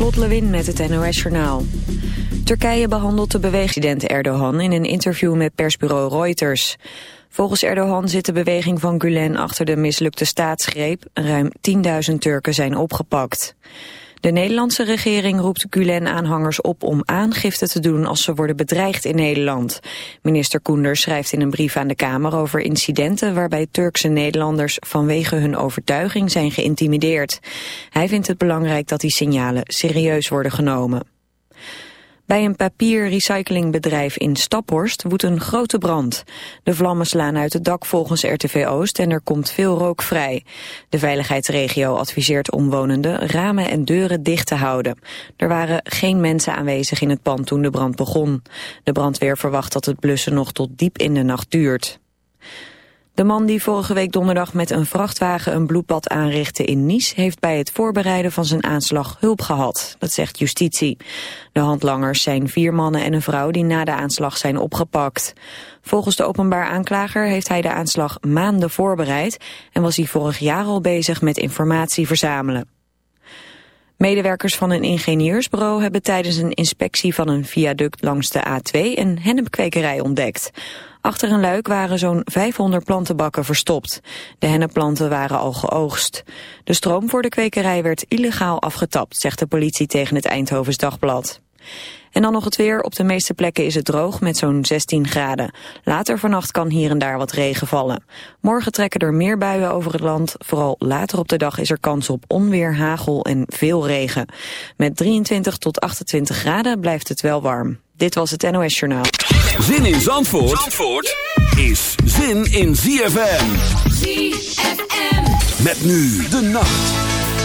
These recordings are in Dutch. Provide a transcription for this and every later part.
Lot Lewin met het NOS-journaal. Turkije behandelt de beweegpresident Erdogan in een interview met persbureau Reuters. Volgens Erdogan zit de beweging van Gulen achter de mislukte staatsgreep. Ruim 10.000 Turken zijn opgepakt. De Nederlandse regering roept Gulen-aanhangers op om aangifte te doen als ze worden bedreigd in Nederland. Minister Koenders schrijft in een brief aan de Kamer over incidenten waarbij Turkse Nederlanders vanwege hun overtuiging zijn geïntimideerd. Hij vindt het belangrijk dat die signalen serieus worden genomen. Bij een papierrecyclingbedrijf in Staphorst woedt een grote brand. De vlammen slaan uit het dak volgens RTV Oost en er komt veel rook vrij. De veiligheidsregio adviseert omwonenden ramen en deuren dicht te houden. Er waren geen mensen aanwezig in het pand toen de brand begon. De brandweer verwacht dat het blussen nog tot diep in de nacht duurt. De man die vorige week donderdag met een vrachtwagen een bloedbad aanrichtte in Nice... heeft bij het voorbereiden van zijn aanslag hulp gehad, dat zegt justitie. De handlangers zijn vier mannen en een vrouw die na de aanslag zijn opgepakt. Volgens de openbaar aanklager heeft hij de aanslag maanden voorbereid... en was hij vorig jaar al bezig met informatie verzamelen. Medewerkers van een ingenieursbureau hebben tijdens een inspectie van een viaduct langs de A2 een hennepkwekerij ontdekt. Achter een luik waren zo'n 500 plantenbakken verstopt. De hennepplanten waren al geoogst. De stroom voor de kwekerij werd illegaal afgetapt, zegt de politie tegen het Eindhovens Dagblad. En dan nog het weer. Op de meeste plekken is het droog met zo'n 16 graden. Later vannacht kan hier en daar wat regen vallen. Morgen trekken er meer buien over het land. Vooral later op de dag is er kans op onweer, hagel en veel regen. Met 23 tot 28 graden blijft het wel warm. Dit was het NOS Journaal. Zin in Zandvoort, Zandvoort is zin in ZFM. ZFM. Met nu de nacht.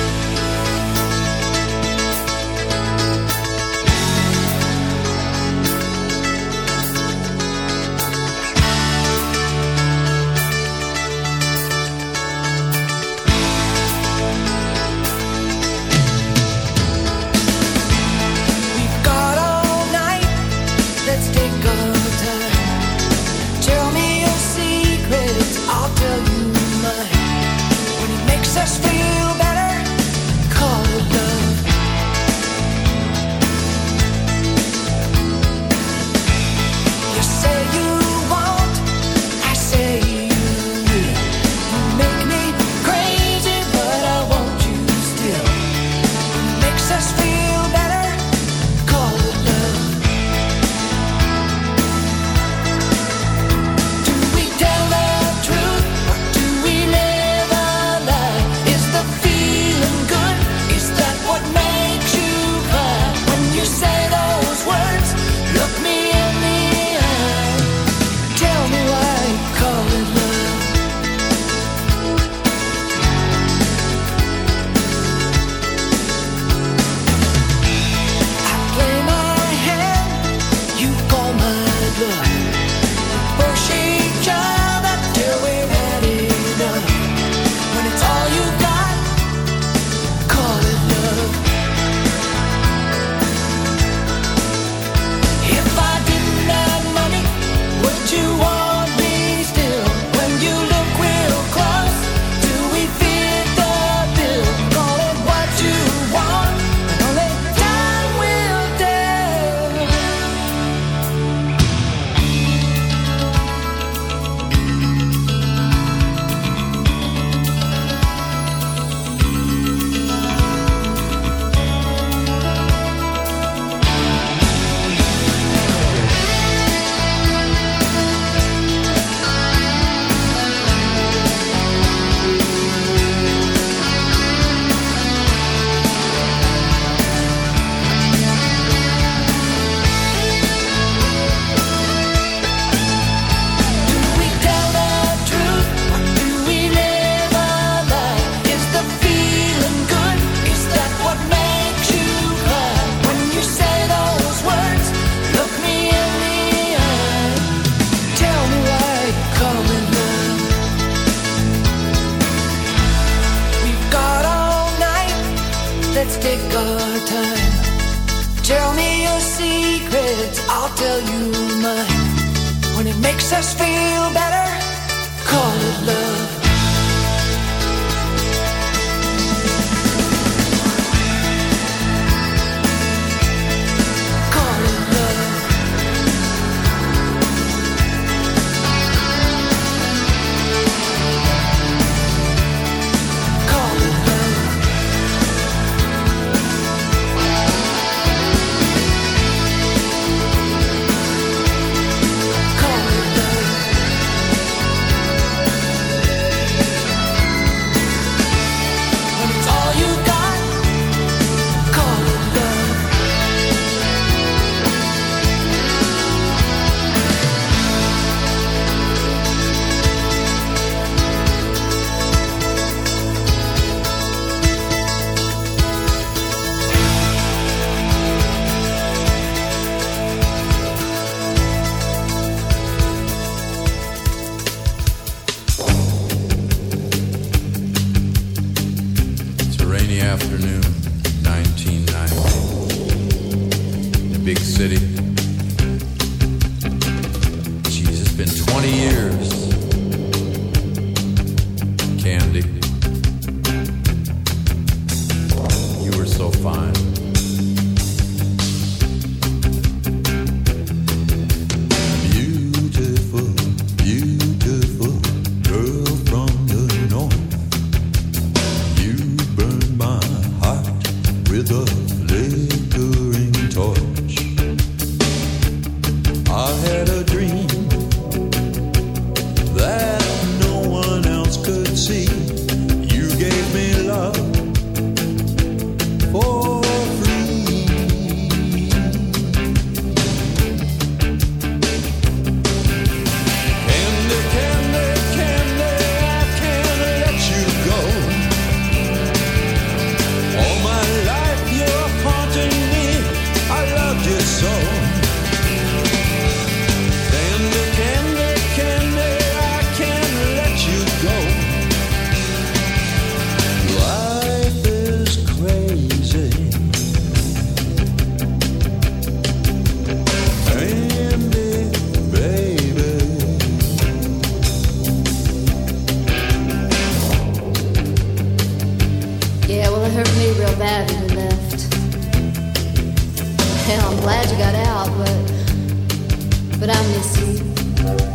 glad you got out, but but I miss you.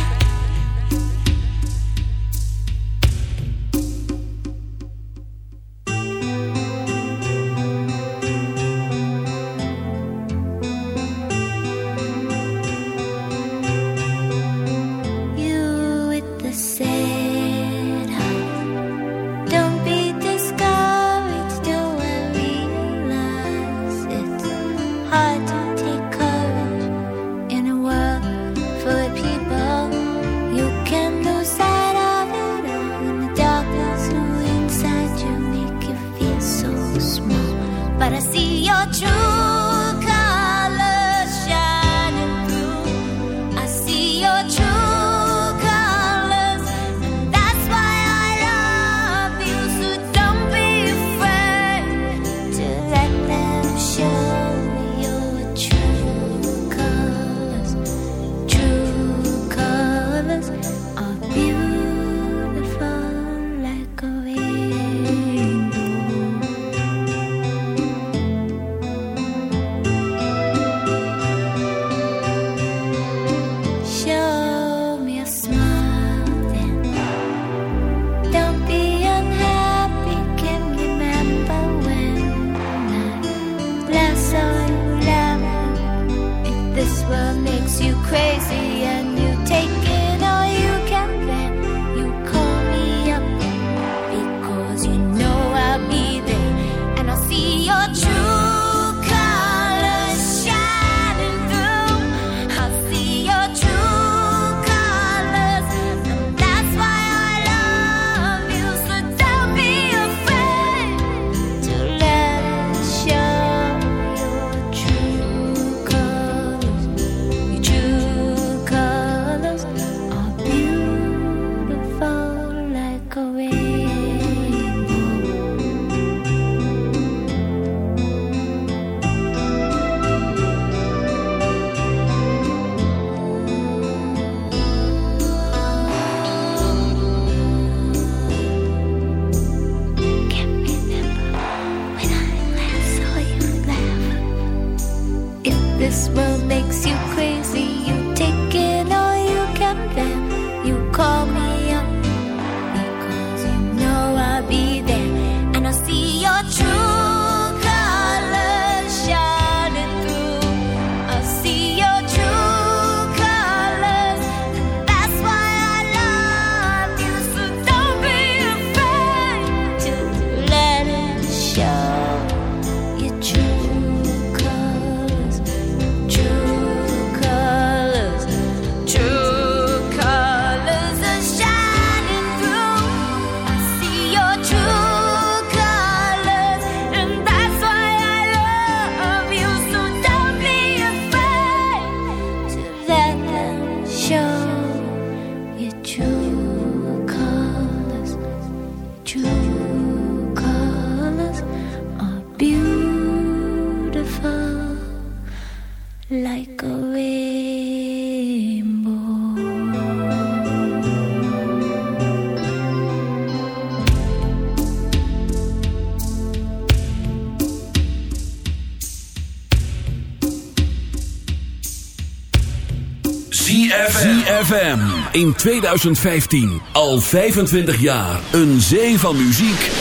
ZFM. In 2015. Al 25 jaar. Een zee van muziek.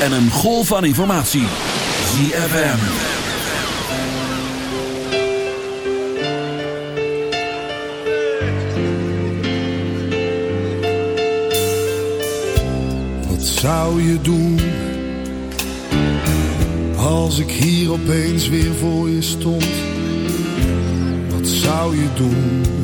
En een golf van informatie. ZFM. Wat zou je doen? Als ik hier opeens weer voor je stond. Wat zou je doen?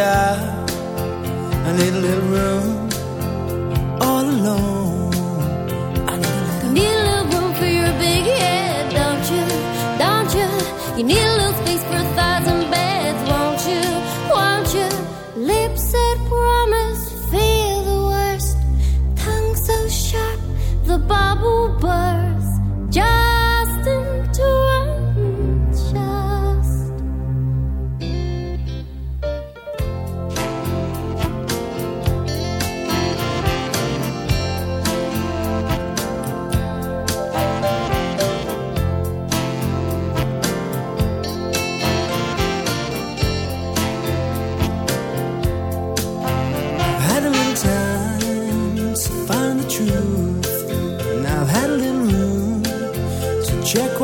I need a little room.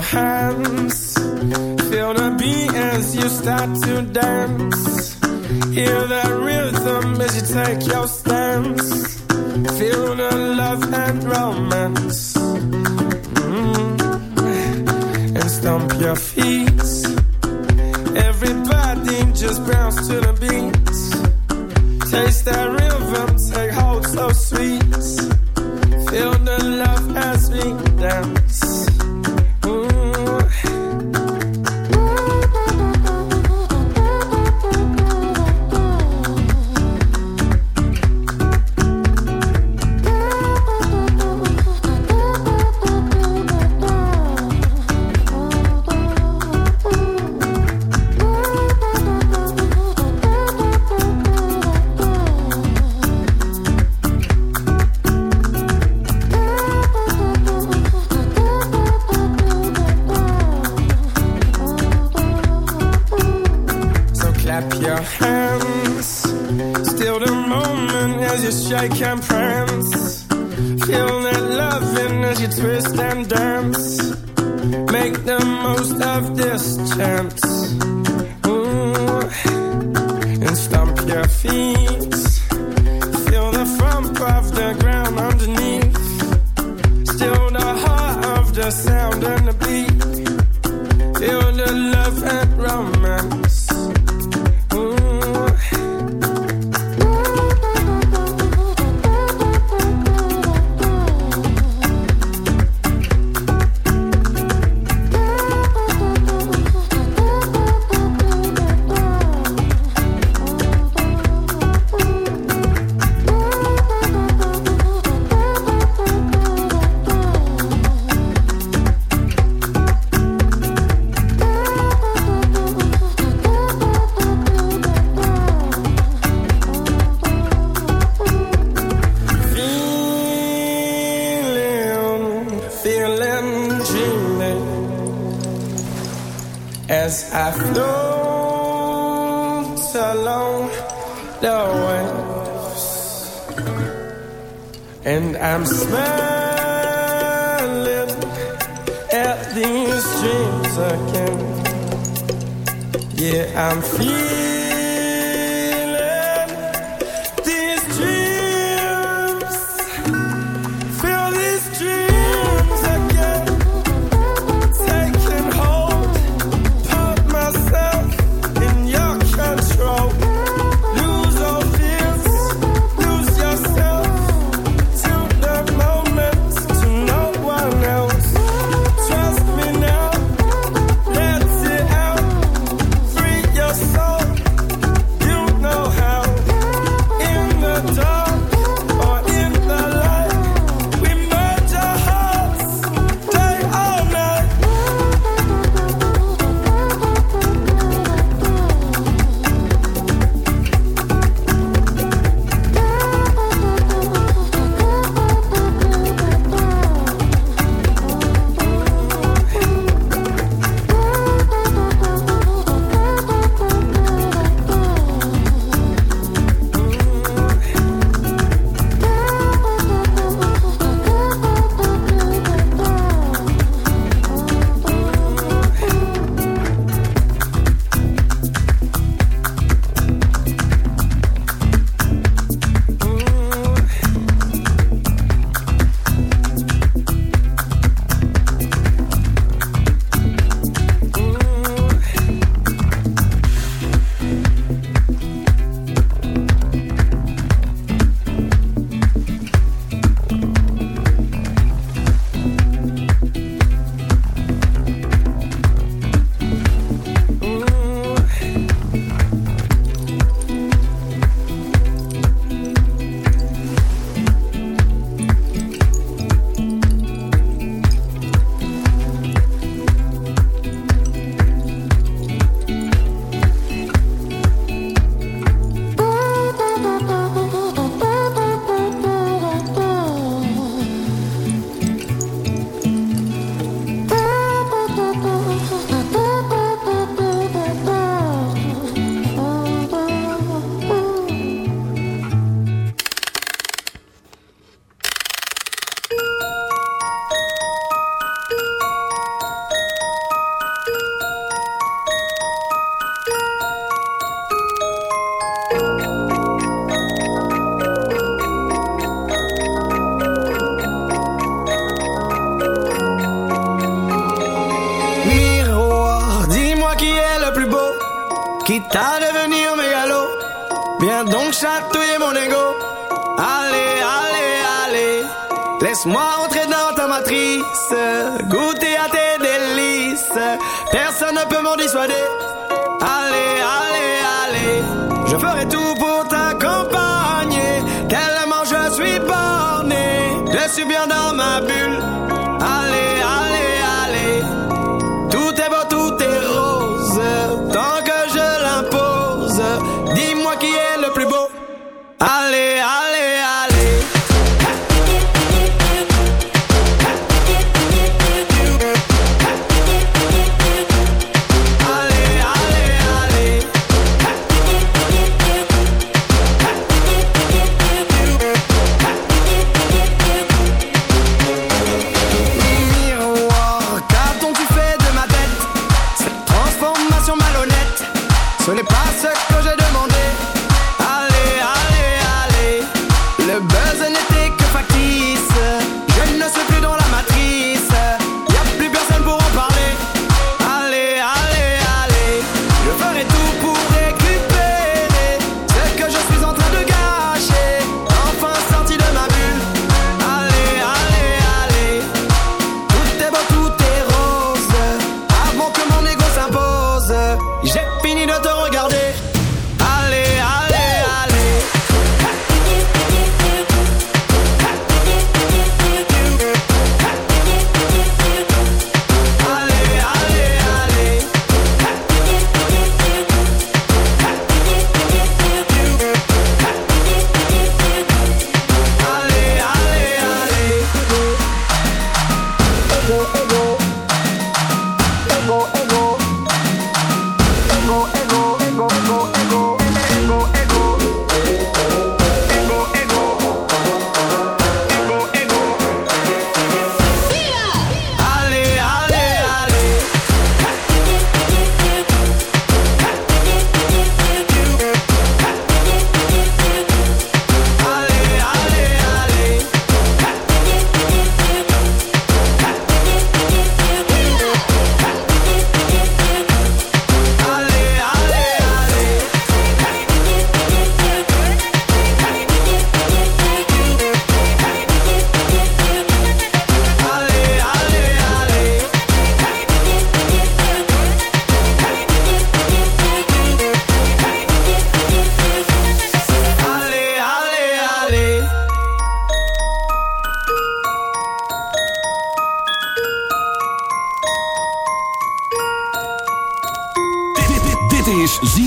your hands. Feel the beat as you start to dance. Hear the rhythm as you take your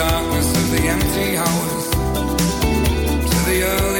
darkness of the empty hours. To the early